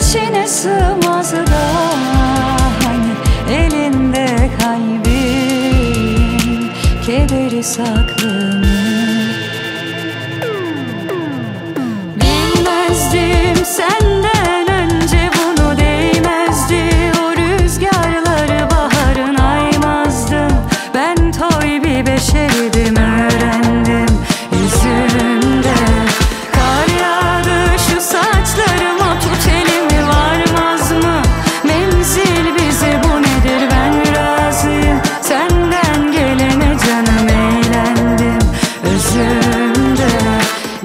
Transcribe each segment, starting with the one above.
içine sığmaz da Hani elinde kalbim Keberi saklı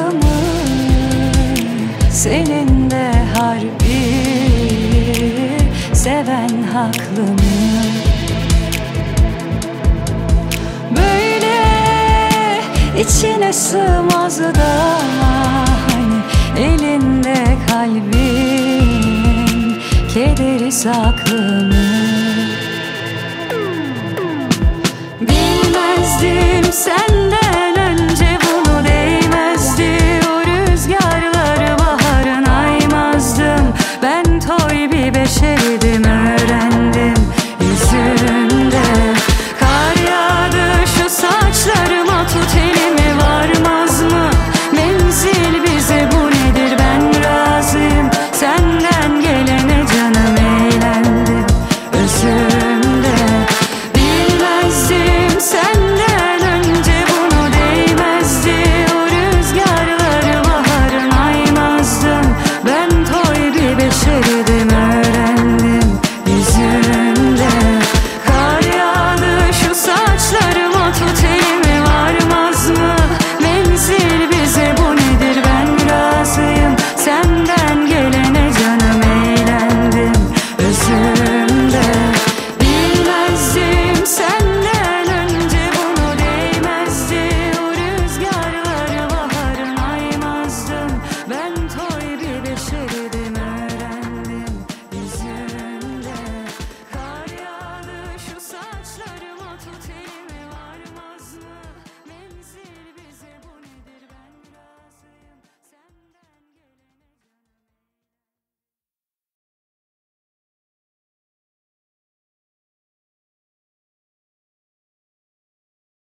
aşkımın Senin de harbi Seven haklı mı? Böyle içine sığmaz da hani Elinde kalbin Kederi saklı mı? Bilmezdim sen